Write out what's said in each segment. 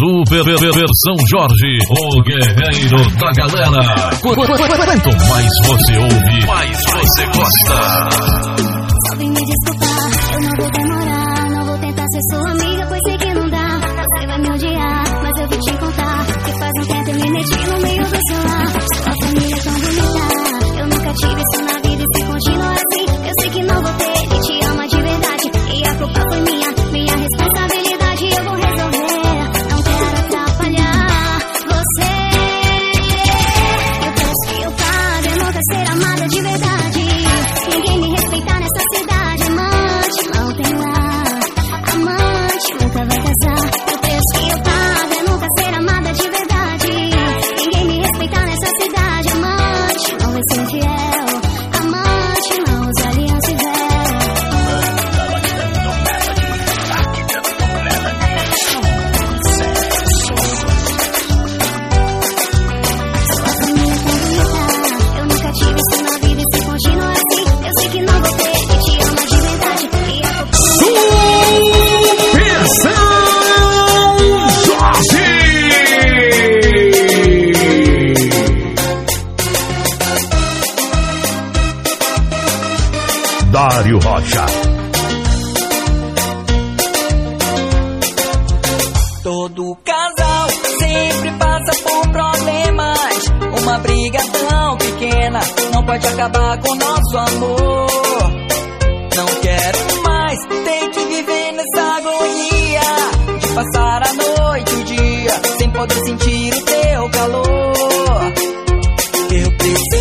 Super Versão Jorge, o guerreiro da galera. Quanto mais você ouve, mais você gosta. Sabe me desculpar, eu não vou demorar. Não vou tentar ser sua amiga, pois sei que não dá. Você vai me odiar, mas eu vou te contar. Que faz um tempo eu me meti no meio do seu lar. Sua família é tão bonita. Eu nunca tive isso na ser amada Todo casal sempre passa por problemas. Uma briga tão pequena não pode acabar com nosso amor. Não quero mais ter que viver nessa agonia de passar a noite e o dia sem poder sentir o teu calor. Eu preciso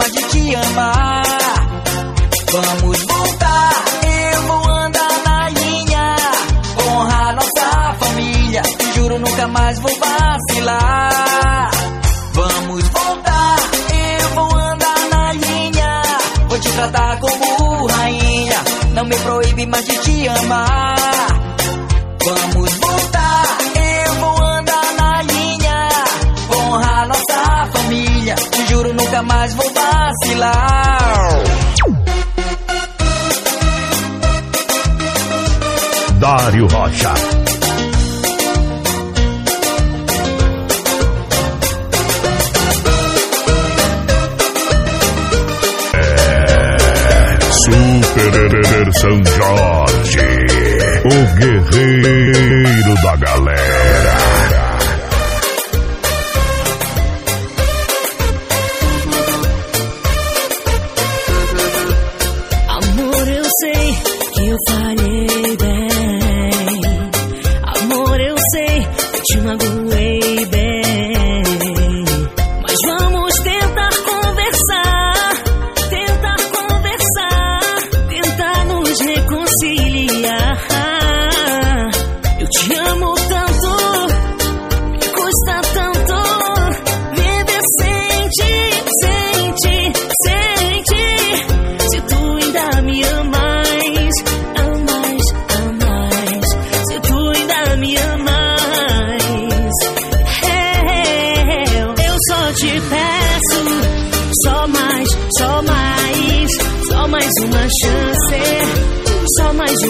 mais de te amar. Vamos voltar, eu vou andar na linha. Honrar nossa família. Juro nunca mais vou vacilar. Vamos voltar, eu vou andar na linha. Vou te tratar como rainha. Não me proíbe mais de te amar. Vamos voltar, eu vou andar na linha. Honrar nossa família. Juro nunca mais vou vacilar. Dário Rocha. É Super Versão Jorge. O guerreiro da galera.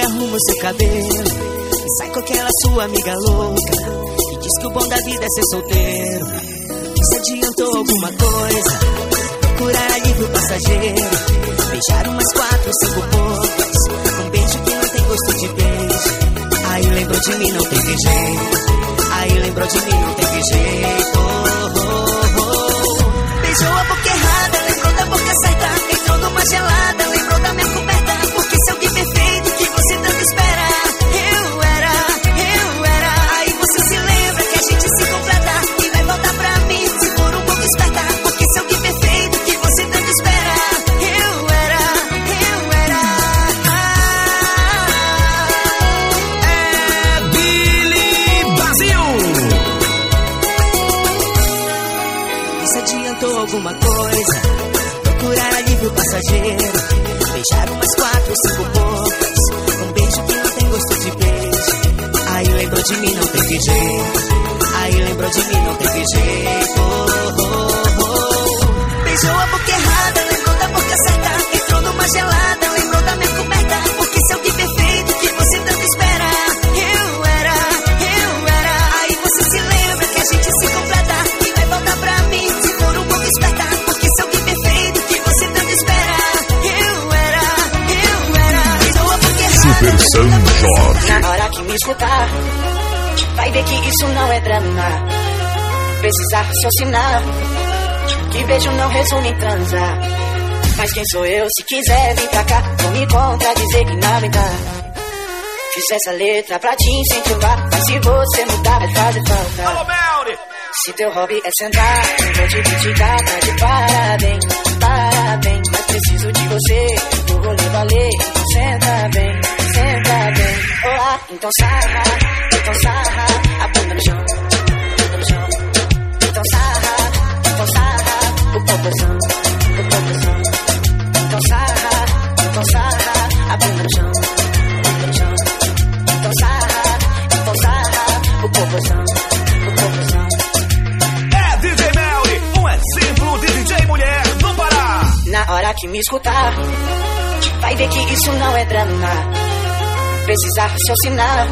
Arruma o seu cabelo. E sai com aquela sua amiga louca. E diz que o bom da vida é ser solteiro. Se adiantou alguma coisa? Procurar alívio passageiro. Beijar umas quatro, cinco bocas. Um beijo que não tem gosto de beijo. Aí lembrou de mim, não teve jeito. Aí lembrou de mim, não teve jeito. Oh, oh, oh. Beijou a boca errada, lembrou da boca certa. Entrou numa gelada, não teve jeito. Oh, oh, oh. Beijou a boca errada, lembrou da boca certa. Entrou numa gelada, lembrou da minha coberta. Porque se alguém perfeito que você tanto espera, eu era, eu era. Aí você se lembra que a gente se completa e vai voltar pra mim se for um pouco esperta. Porque se alguém perfeito que você tanto espera, eu era, eu era. Beijou a boca errada. Super São Jorge. Na hora que me escutar, vai ver que isso não é drama. Precisa raciocinar, que beijo não resume em transar. Mas quem sou eu? Se quiser, vem pra cá, não me contradizer que nada dá. Fiz essa letra pra te incentivar, mas se você mudar, vai fazer falta. Se teu hobby é sentar, eu vou te criticar, tá de parabéns, parabéns. Mas preciso de você, o rolê valer. Então senta bem, senta bem. Olá, então sarra, então sarra, a bunda no chão, o popozão, o popozão. Então sarra, então sarra, a bunda no chão, bunda. Então sarra, então sarra, o popozão, o popozão. É DJ Melly, um exemplo de DJ mulher no Pará. Na hora que me escutar, vai ver que isso não é drama. Precisa raciocinar,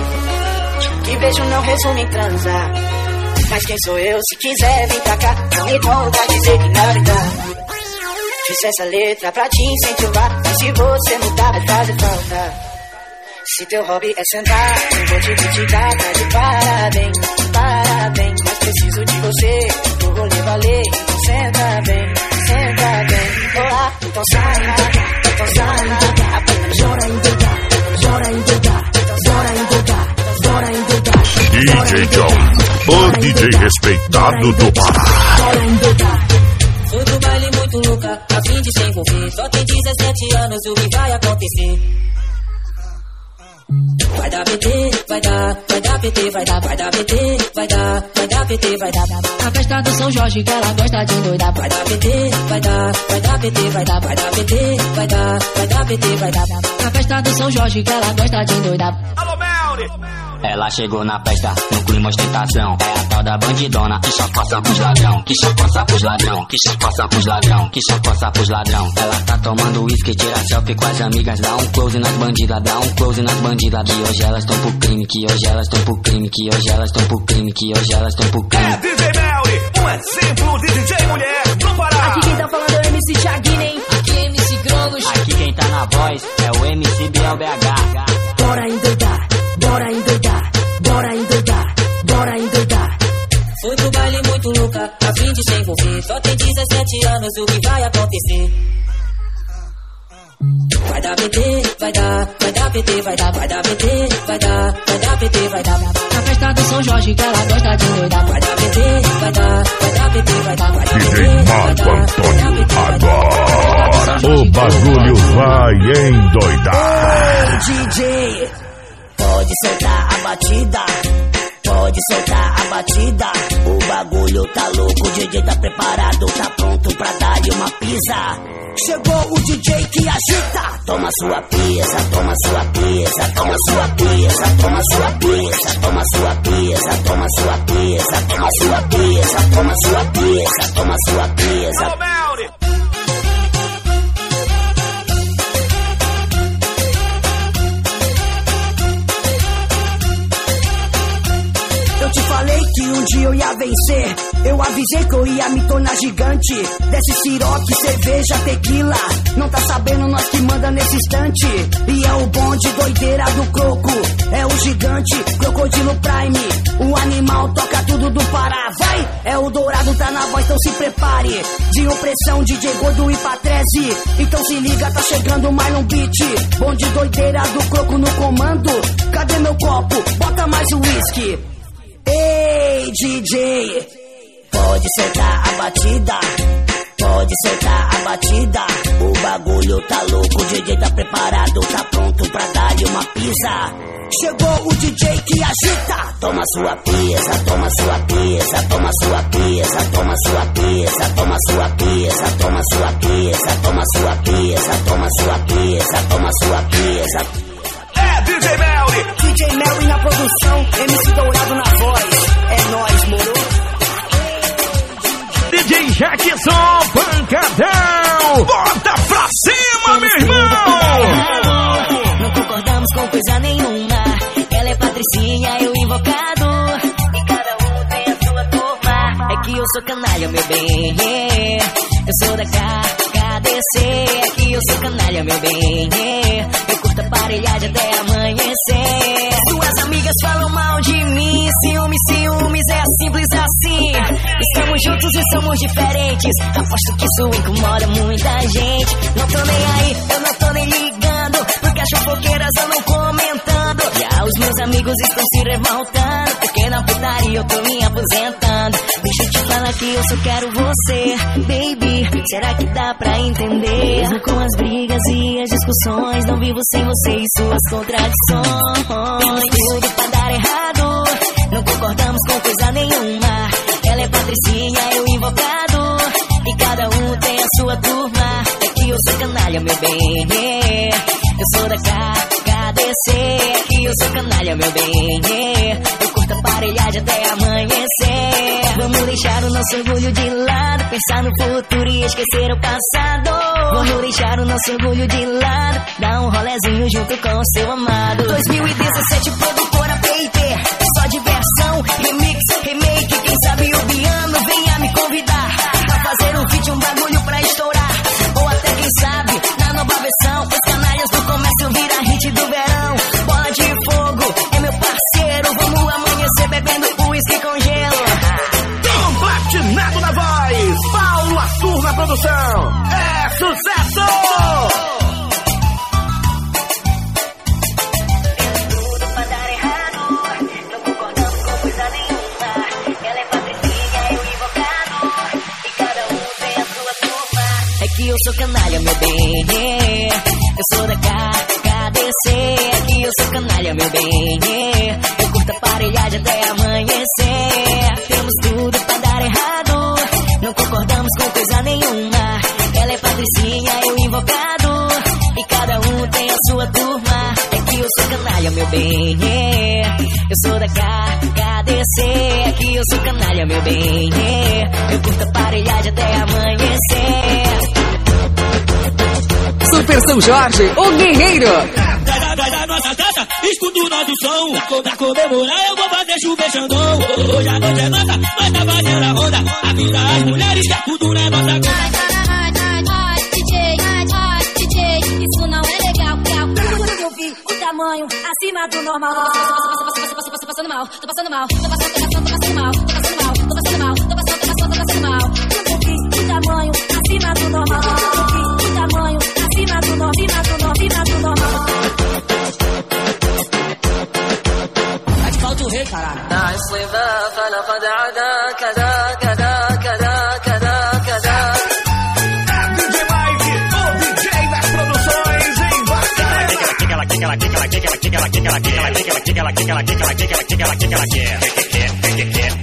que beijo não resume em transar. Mas quem sou eu? Se quiser, vem pra cá, não me conta dizer que não me dá. Fiz essa letra pra te incentivar, mas se você mudar, vai fazer falta. Se teu hobby é sentar, eu vou te criticar, tá de parabéns, parabéns. Mas preciso de você, o rolê valer. Então senta bem, senta bem. Olá, então sarra, respeitado do Pará. endoidar. Fui pro baile muito louca, a fim de se envolver. Só tem 17 anos, o que vai acontecer? Vai dar PT, vai dar, vai dar PT, vai dar, vai dar PT, vai dar, vai dar PT, vai dar. A festa do São Jorge que ela gosta de endoidar. Vai dar PT, vai dar, vai dar PT, vai dar, vai dar PT, vai dar, vai dar PT, vai dar. A festa do São Jorge que ela gosta de endoidar. Alô, Melly. Ela chegou na festa, no clima ostentação. É a tal da bandidona que chacoça pros ladrão, que chacoça pros ladrão, que chacoça pros ladrão, que chacoça pros ladrão. Ela tá tomando uísque, tira selfie com as amigas, dá um close nas bandidas, dá um close nas bandidas. Que hoje elas tão pro crime, que hoje elas tão pro crime, que hoje elas tão pro crime, que hoje elas tão pro É crime. DJ Melly, um exemplo de DJ mulher no Pará. Aqui quem tá falando é o MC Thiaguinho, Aqui é MC Grongos. Aqui quem tá na voz é o MC Biel BH. bora endoidar, bora endoidar, bora endoidar, bora endoidar. Fui pro baile muito louca, a fim de se envolver. Só tem 17 anos, o que vai acontecer? Vai dar PT, vai dar, vai dar PT, vai dar, vai dar PT, vai dar, vai dar PT, vai dar. Na festa do São Jorge que ela gosta de endoidar. Vai dar PT, vai dar, vai dar PT, vai dar, vai dar PT, Marco Antônio, agora o bagulho vai endoidar. DJ, pode soltar a batida. Pode soltar a batida. O bagulho tá louco, o DJ tá preparado, tá pronto pra dar-lhe uma pisa. Chegou o DJ que agita. Toma sua pisa, toma sua pisa, toma sua pisa, toma sua pisa, toma sua pisa, toma sua pisa, toma sua pisa, toma sua pisa, toma sua pisa. Um dia eu ia vencer. Eu avisei que eu ia me tornar gigante. Desce siroque, cerveja, tequila. Não tá sabendo nós que manda nesse instante. E é o bonde doideira do croco. É o gigante, crocodilo prime. O animal toca tudo do Pará. Vai! É o dourado, tá na voz, então se prepare. De opressão, DJ Gordo e Patrese. Então se liga, tá chegando o Marlon Beat. Bonde doideira do croco no comando. Cadê meu copo? Bota mais uísque. Ei, DJ, pode sentar a batida. Pode soltar a batida, o bagulho tá louco, o DJ tá preparado, tá pronto pra dar-lhe uma pisa. Chegou o DJ que agita, toma sua pisa, toma sua pisa, toma sua pisa, toma sua pisa, toma sua pisa, toma sua pisa, toma sua pisa, toma sua pisa, toma sua pisa. É DJ Melly! DJ Melly na produção, MC Dourado na voz, Jackson Pancadão! Bota pra cima, meu irmão! Não concordamos com coisa nenhuma. Ela é patricinha, eu invocado. E cada um tem a sua turma. É que eu sou canalha, meu bem. Eu sou da KDC. É que eu sou canalha, meu bem. Eu curto aparelhagem até amanhecer. Suas amigas falam mal de mim. Ciúmes, ciúmes, é assim. Juntos e somos diferentes. Aposto que isso incomoda muita gente. Não tô nem aí, eu não tô nem ligando. Porque as fofoqueiras andam comentando. Já os meus amigos estão se revoltando. Porque na putaria eu tô me aposentando. Deixa eu te falar que eu só quero você, baby. Será que dá pra entender? Mesmo com as brigas e as discussões, não vivo sem você e suas contradições. Temos tudo pra dar errado. Não concordamos com coisa nenhuma. Ela é patricinha, eu invocado. E cada um tem a sua turma. É que eu sou canalha, meu bem. Eu sou da KDC. É que eu sou canalha, meu bem. Eu curto aparelhagem até amanhecer. Vamos deixar o nosso orgulho de lado. Pensar no futuro e esquecer o passado. Vamos deixar o nosso orgulho de lado. Dar um rolezinho junto com o seu amado. 2017, produtora PIT. Só diversão, remix, remake. Quem sabe o meu bem. Eu curto aparelhagem até amanhecer. Temos tudo pra dar errado. Não concordamos com coisa nenhuma. Ela é patricinha, eu invocado. E cada um tem a sua turma. É que eu sou canalha, meu bem. Eu sou da KDC. É que eu sou canalha, meu bem. Eu curto aparelhagem até amanhecer. Super São Jorge, o guerreiro. Dar, vai dar nossa taça, escuta o nosso som. Pra comemorar eu vou fazer chuva Xandão. Hoje a noite é nossa, nós tá fazendo a ronda. Avisa as mulheres que tudo é nossa conta. Ai, ai, ai, DJ, ai, ai, DJ, isso não é legal, legal. Eu vi o tamanho acima do normal. Tô passando mal, tô passando mal, tô passando, tô passando, tô passando mal, tô passando mal, tô passando mal, tô passando, tô passando, tô passando mal. Eu vi o tamanho acima do normal. Acima do normal, acima do normal, acima do normal. Asfalto rei, caralho. DJ Mike, o DJ das produções em Bacana. Esse é o famoso 16 toneladas. Esse é o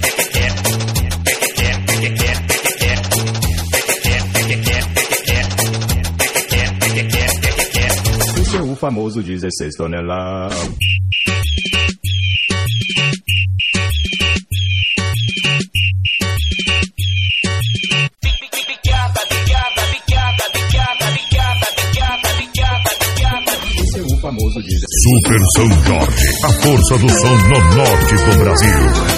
famoso 16 Super São Jorge, a força do som no norte do Brasil.